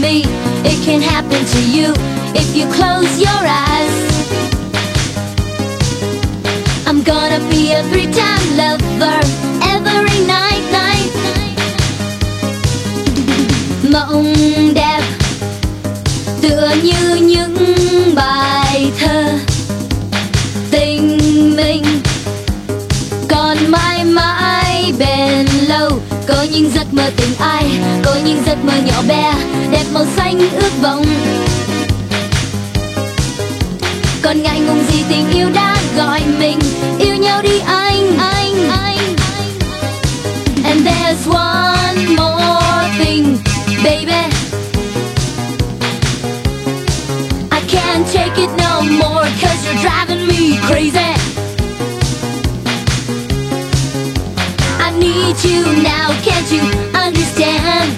me, it can happen to you if you close your eyes. I'm gonna be a three-time lover every night, night, night. Mộng đẹp tựa như những bài thơ có những giấc mơ tình ai, có những giấc mơ nhỏ bé, đẹp màu xanh ước vọng. Còn ngại ngùng gì tình yêu đã gọi mình, yêu nhau đi anh anh anh. And there's one more thing, baby. I can't take it no more, cause you're driving me crazy. Need you now can't you understand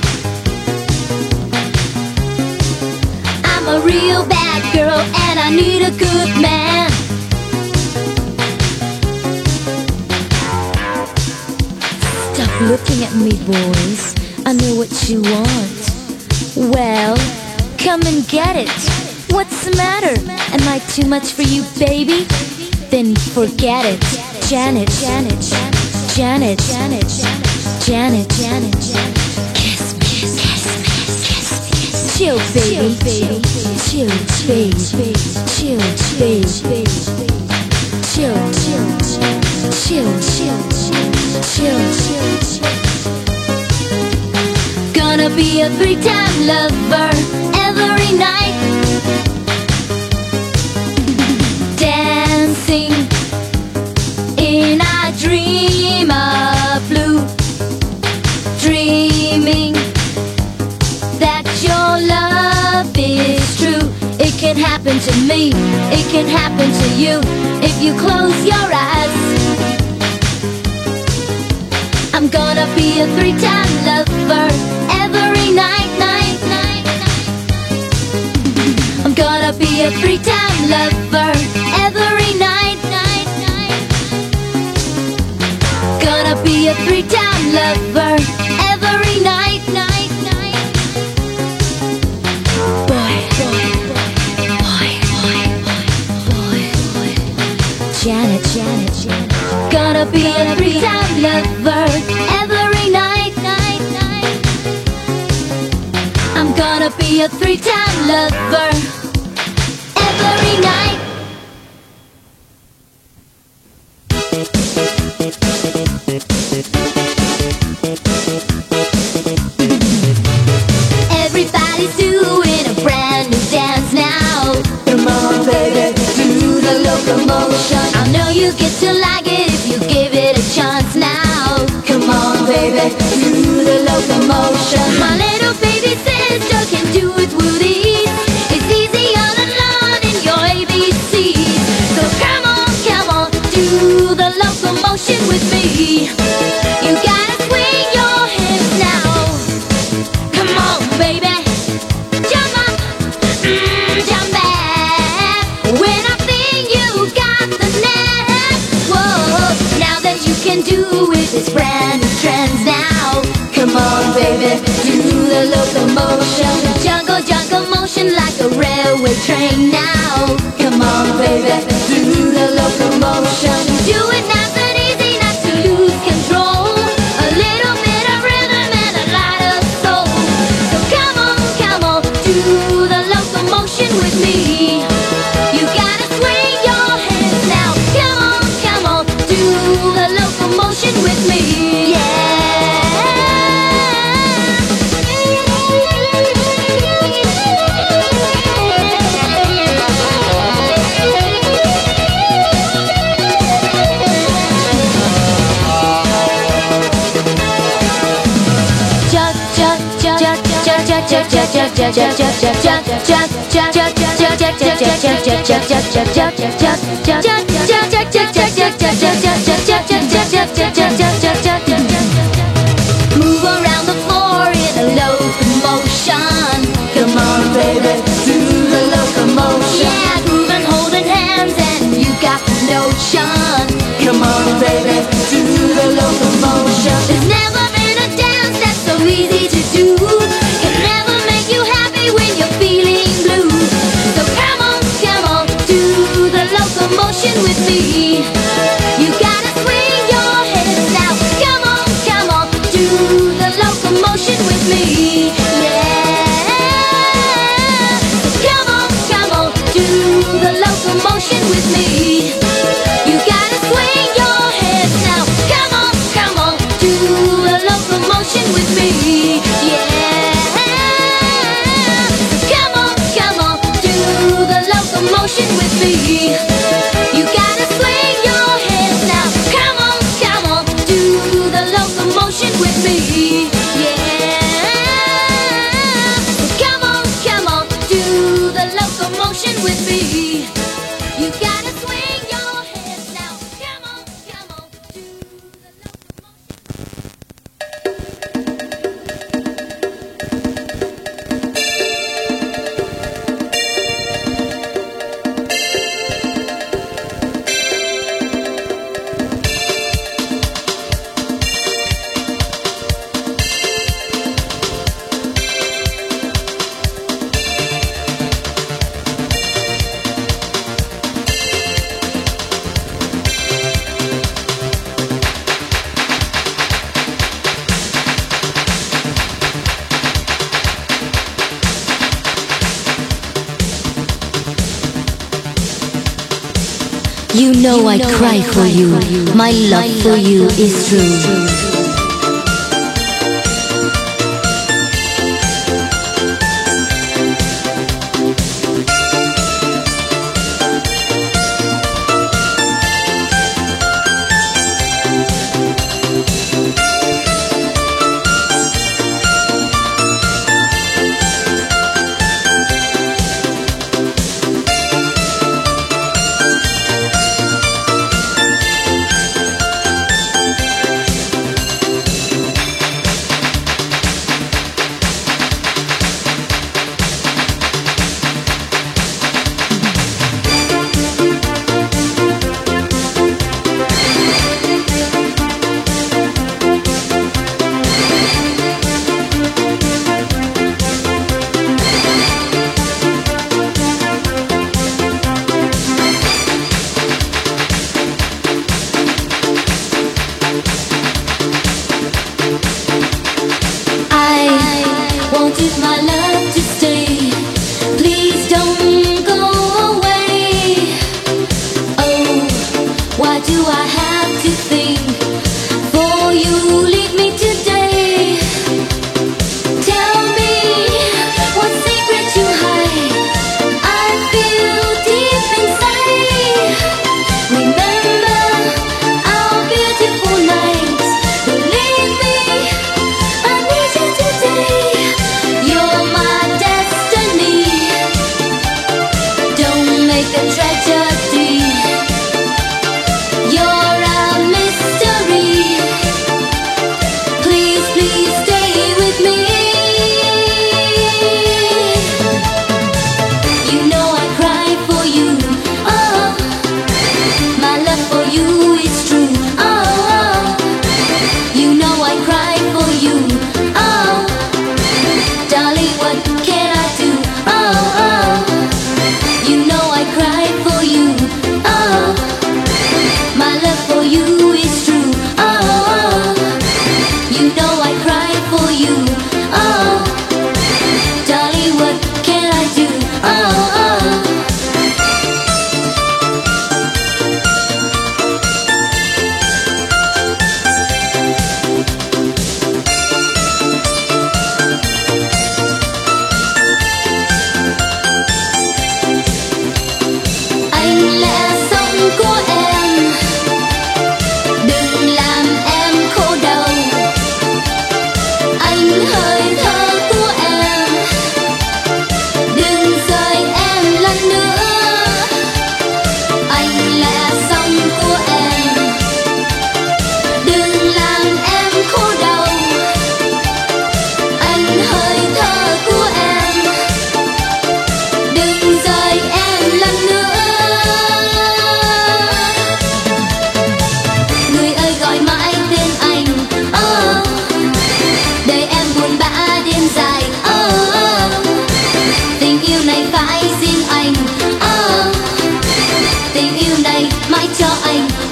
I'm a real bad girl and I need a good man. Stop looking at me, boys. I know what you want. Well, come and get it. What's the matter? Am I too much for you, baby? Then forget it. Janet, Janet, Janet, Janet, Janet, Janet, Janet, kiss me, kiss me, kiss me. Chill, baby, baby, chill, baby, chill, baby, chill, chill, chill, chill, chill, chill, chill. Gonna be a three-time lover every night. Can happen to me, it can happen to you if you close your eyes. I'm gonna be a three-time lover every night, night, night, night. I'm gonna be a three-time lover every night, night, night. Gonna be a three-time lover A lover every night. I'm gonna be a three-time lover every night. just just just just know I cry for you. My love for you is true.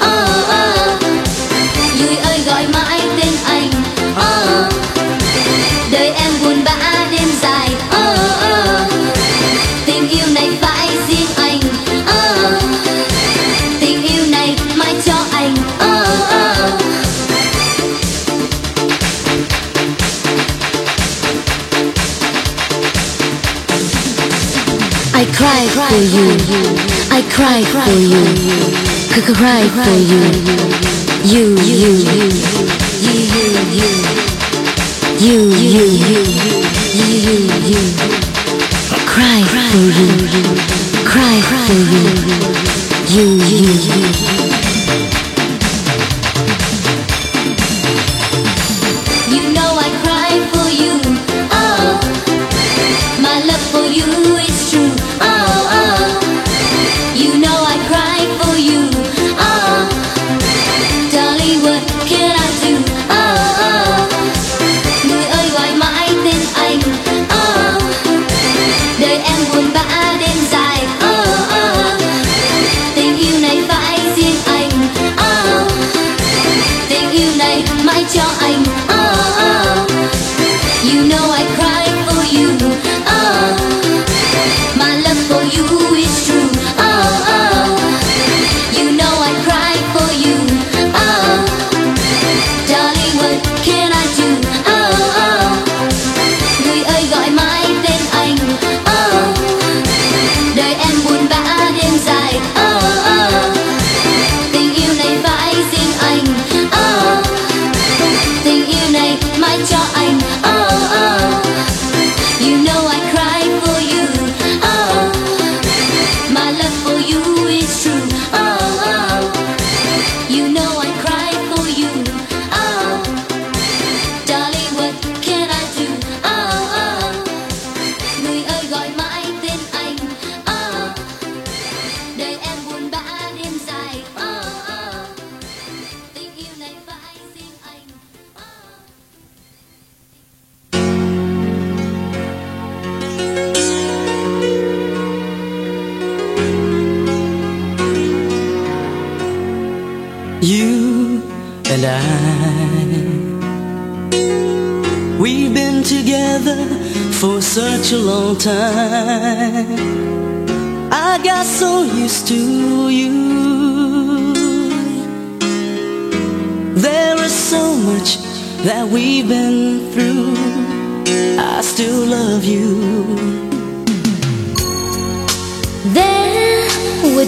oh, oh. Duy ơi gọi mãi tên anh oh. Đời em buồn bã đêm dài oh. Tình yêu này phải riêng anh oh. Tình yêu này mãi cho anh oh. I cry for you. I cry for you. could cry for you. You, you, you, you, you, you, you, you, you, you, cry for you, cry for you, you, you, you.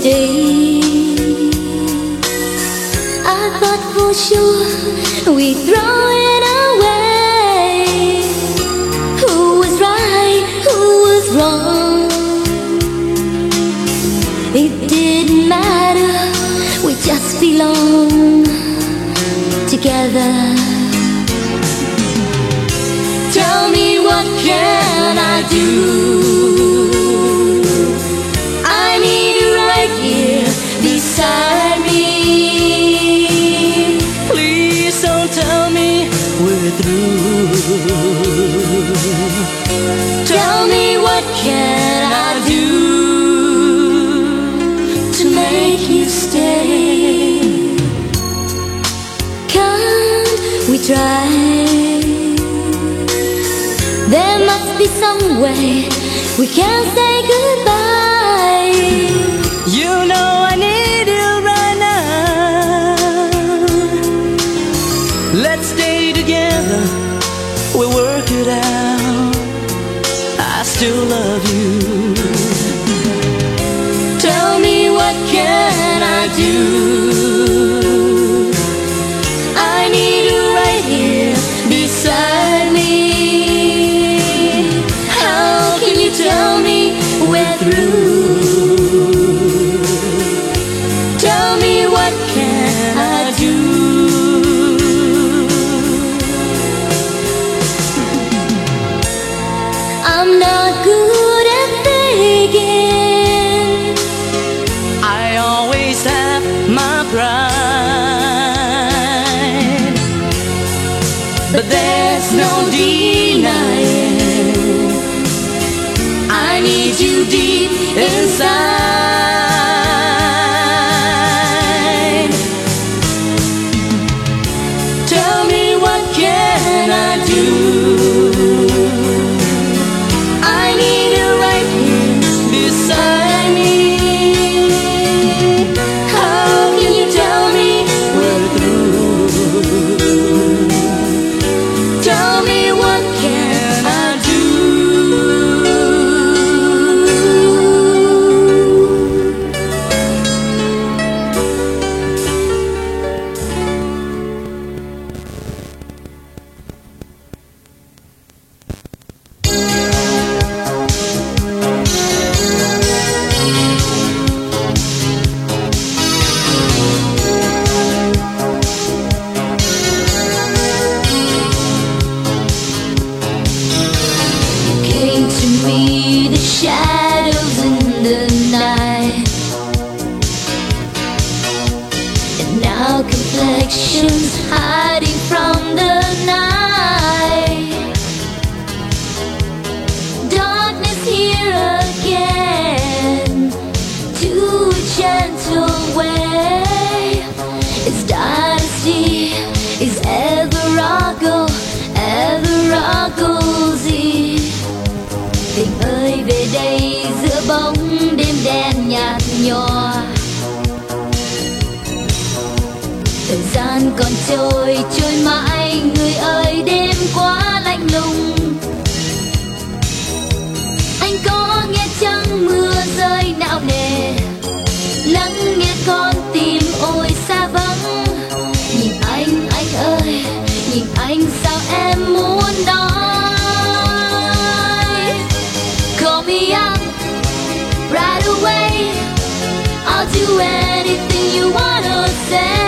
yesterday. I thought for sure we'd throw it away. Who was right? Who was wrong? It didn't matter. We just belong together. Tell me what can I do? Tell me what can I do to make you stay? Can't we try? There must be some way we can stay. trôi trôi mãi, người ơi, đêm quá lạnh lùng. Anh có nghe chăng mưa rơi não nề, lắng nghe con tim ôi xa vắng. Nhìn anh anh ơi, nhìn anh sao em muốn nói? Call me up right away. I'll do anything you wanna say.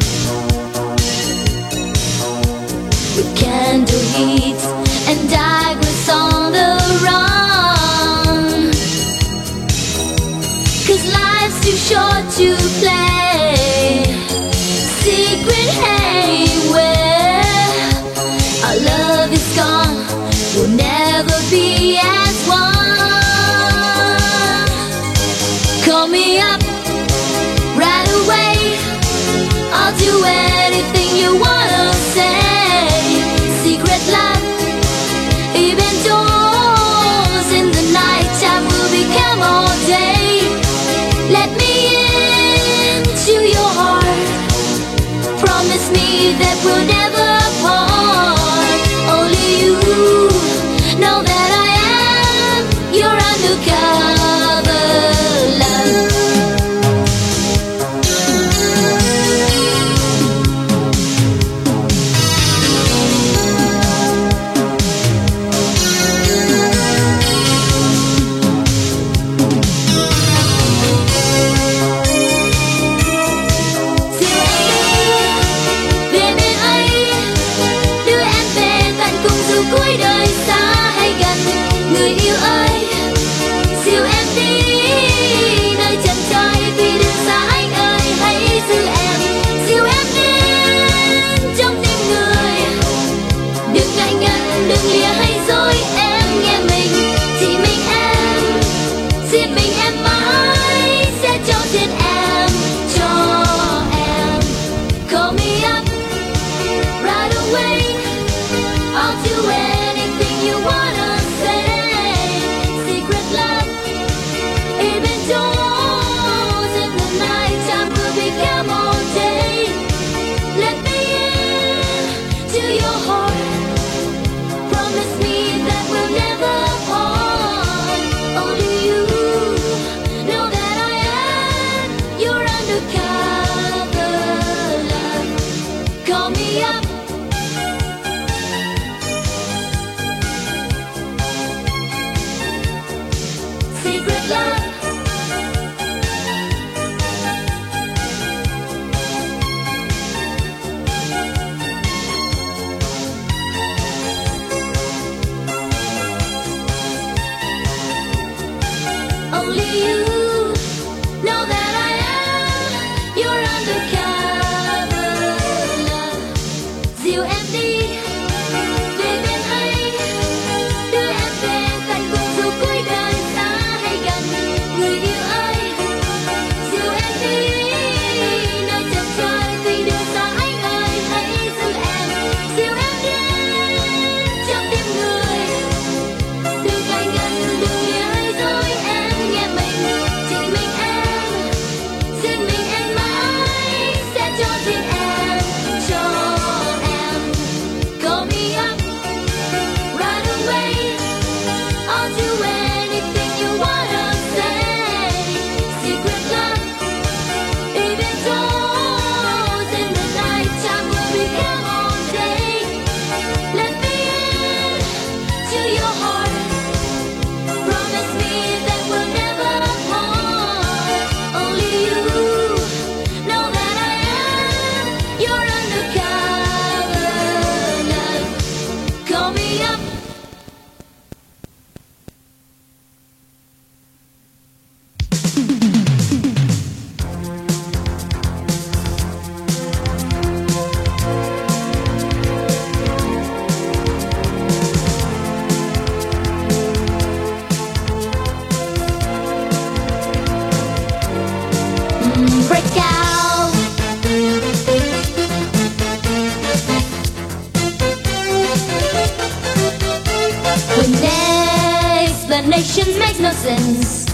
explanation makes no sense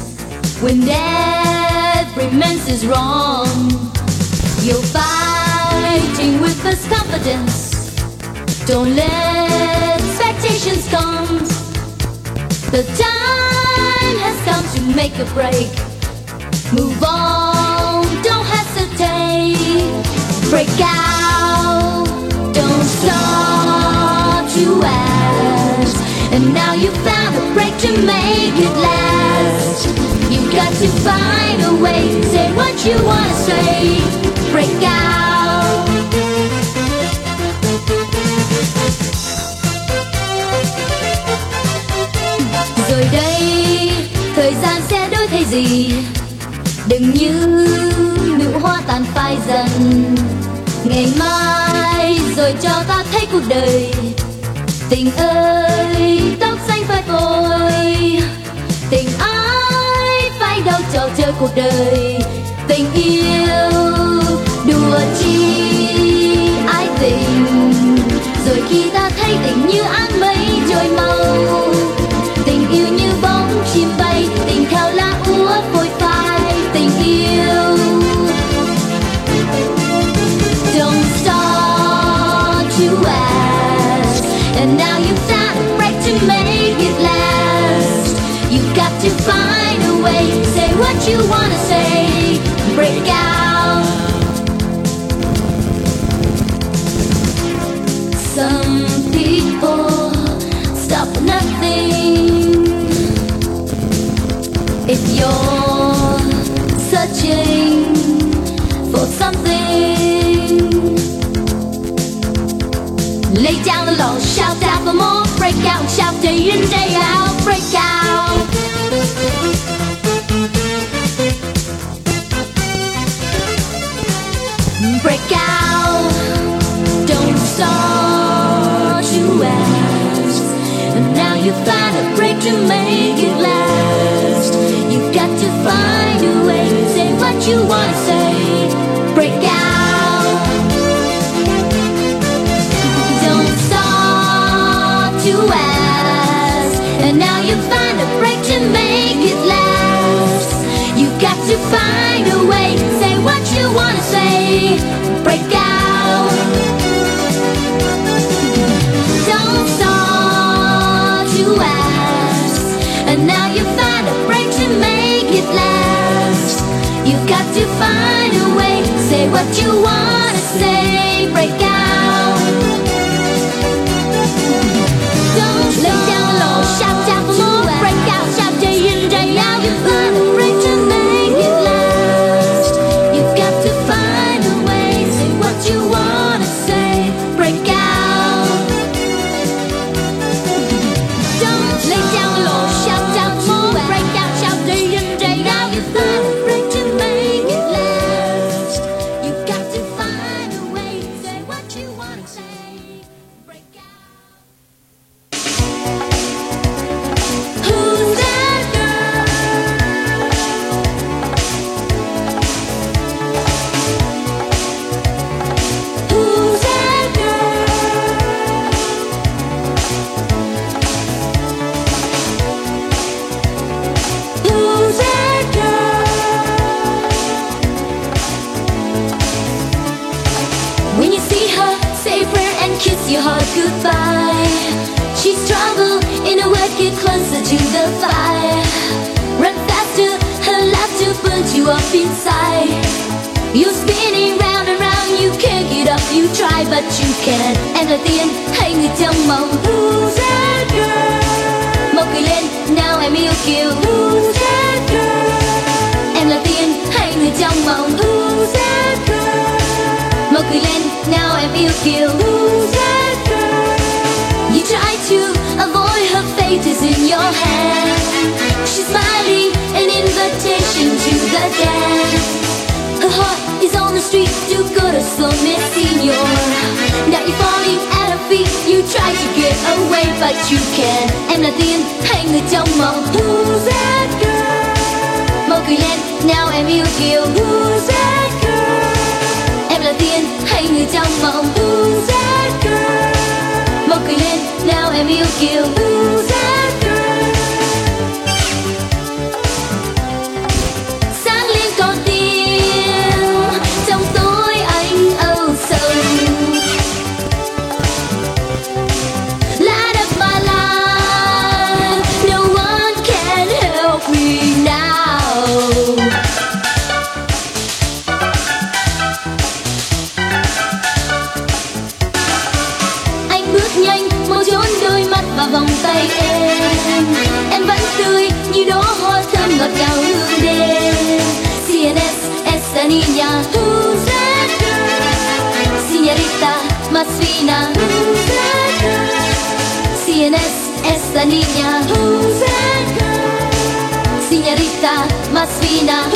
when every man's is wrong. You're fighting with this confidence. Don't let expectations come. The time has come to make a break. Move on, don't hesitate. Break out, don't start to ask. And now you found a break to make it last. You got to find a way, to say what you wanna say. Break out. Rồi đây, thời gian sẽ đổi thay gì? Đừng như nụ hoa tàn phai dần Ngày mai rồi cho ta thấy cuộc đời Tình ơi, cuộc đời. Tình yêu, đùa chi ai tình. Rồi khi ta thấy tình như áng mây trôi màu Tình yêu như bóng chim bay Tình theo lá úa phôi phai Tình yêu. Don't stop to ask And now you've found a break to make it last. You've got to find you wanna say? Break out. Some people stop for nothing. If you're searching for something Lay down the law, shout out for more. Break out, shout day in, day out. Break start to ask And now you find a break to make it last. You've got to find a way to Say what you wanna say. Break out. Don't start to ask. And now you find a break to make it last. You've got to find a way to Say what you wanna say you wanna lên, nào em Who's that girl? You try to avoid her fate is in your hand She's smiling, an invitation to the dance Her heart is on the street, do good or slow miss senior Now you're falling at her feet, you try to get away but you can't Em là tiên hay người trong Who's that girl? Mau cười lên, Who's that girl? Em là tiên hay người trong mộng Who's that girl? Một cười lên, nào em yêu kiều Who's that Masfina CNS es la niña. Señorita más fina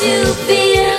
to feel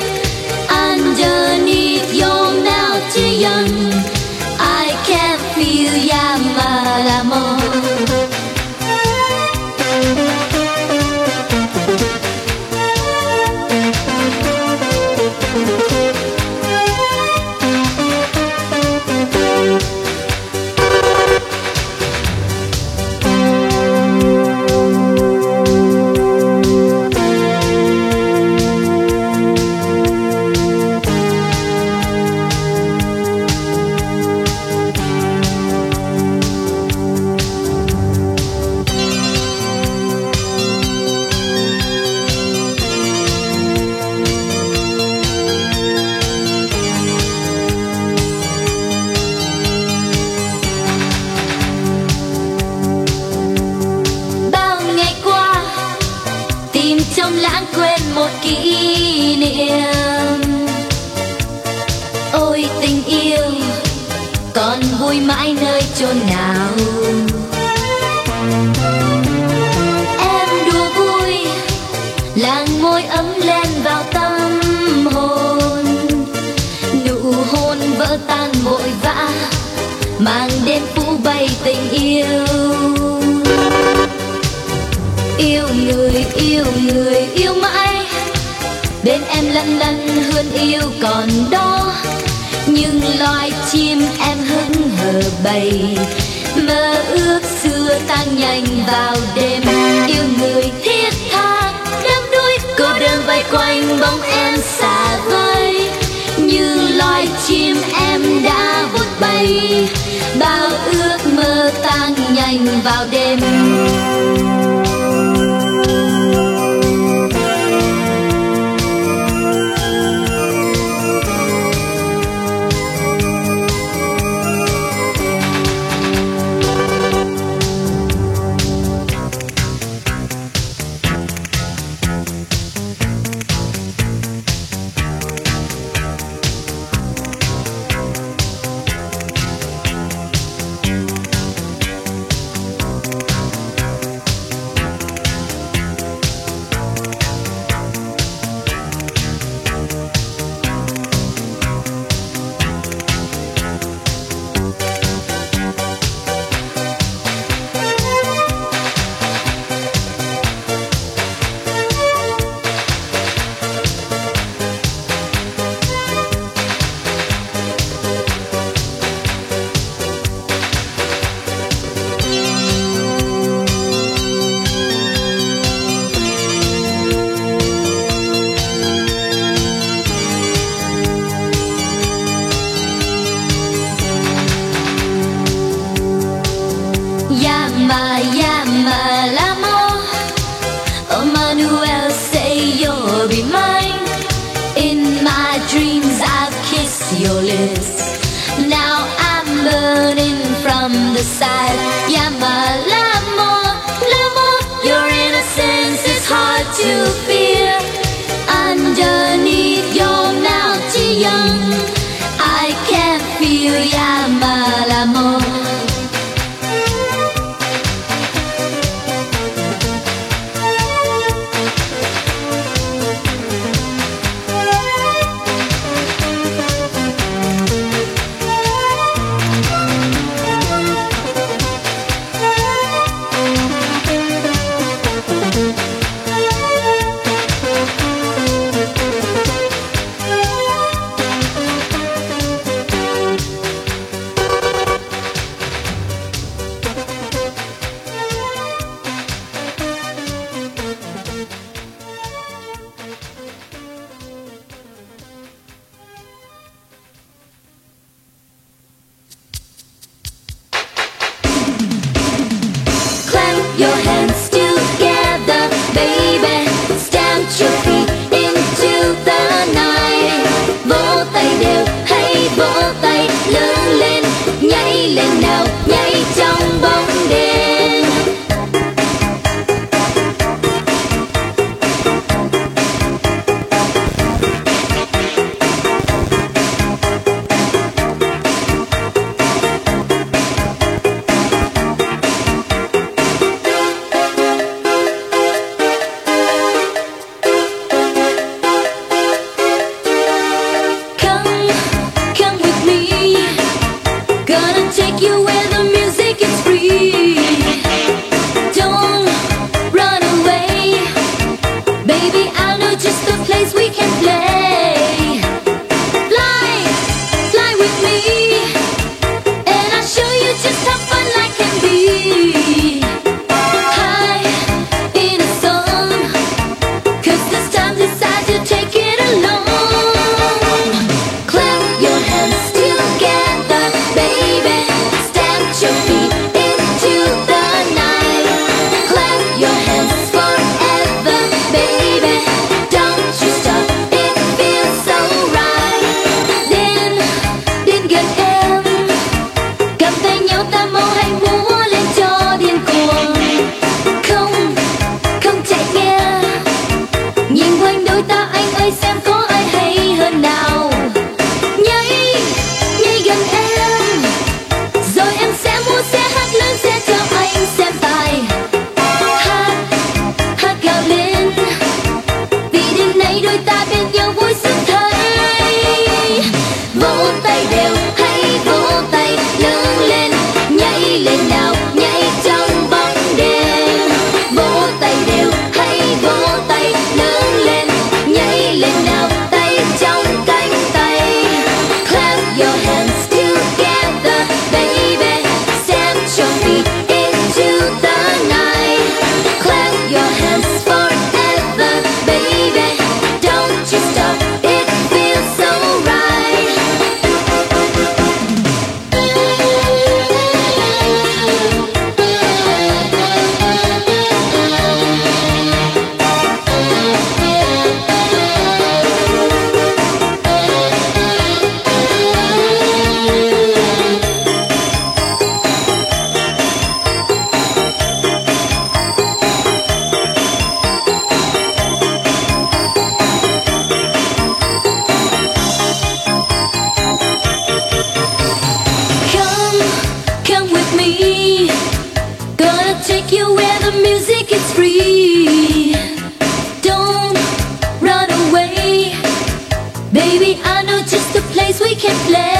người yêu người yêu mãi. Bên em lăn lăn hơn yêu còn đó. Nhưng loài chim em hững hờ bầy mơ ước xưa tan nhanh vào đêm. Yêu người thiết tha đắm đuối cô đơn vây quanh bóng em xa vời. Như loài chim em đã vút bay. Bao ước mơ tan nhanh vào đêm. Place me. Gonna take you where the music is free. Don't run away, baby. I know just a place we can play.